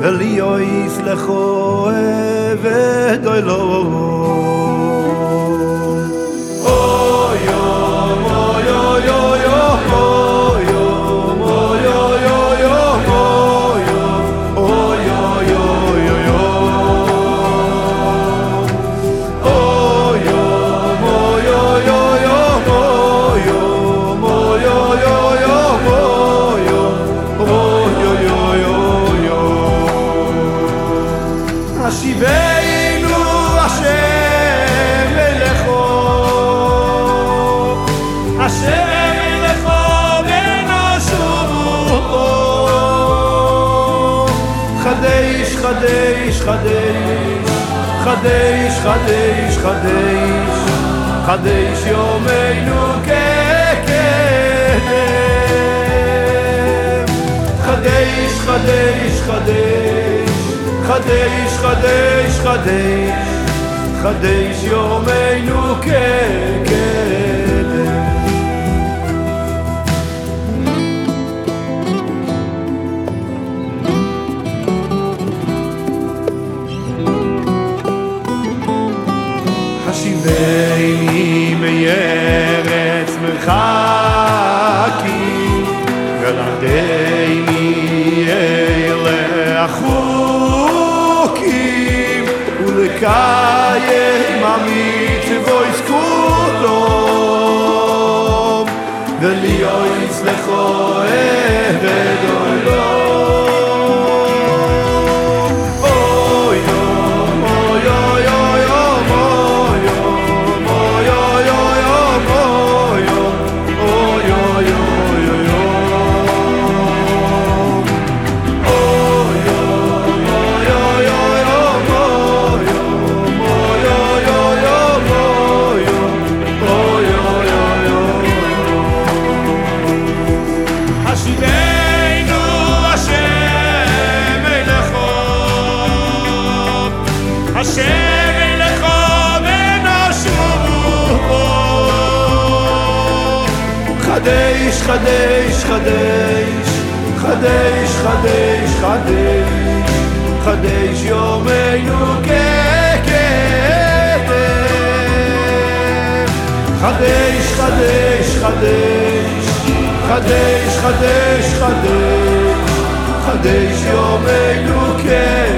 ולי אויס לכו אבד אוי חדש חדש חדש חדש חדש חדש יומנו כקדם חדש חדש חדש חדש, חדש, חדש, חדש יומנו כקדם. שיבני מארץ מרחקי גלדי מאלה החוקים ולקיים עמית ובויס כולום ולהיועץ לכל חדש, חדש, חדש, חדש, חדש, חדש, חדש יומנו כקדם. חדש, חדש, חדש, חדש, חדש, חדש, חדש יומנו כקדם.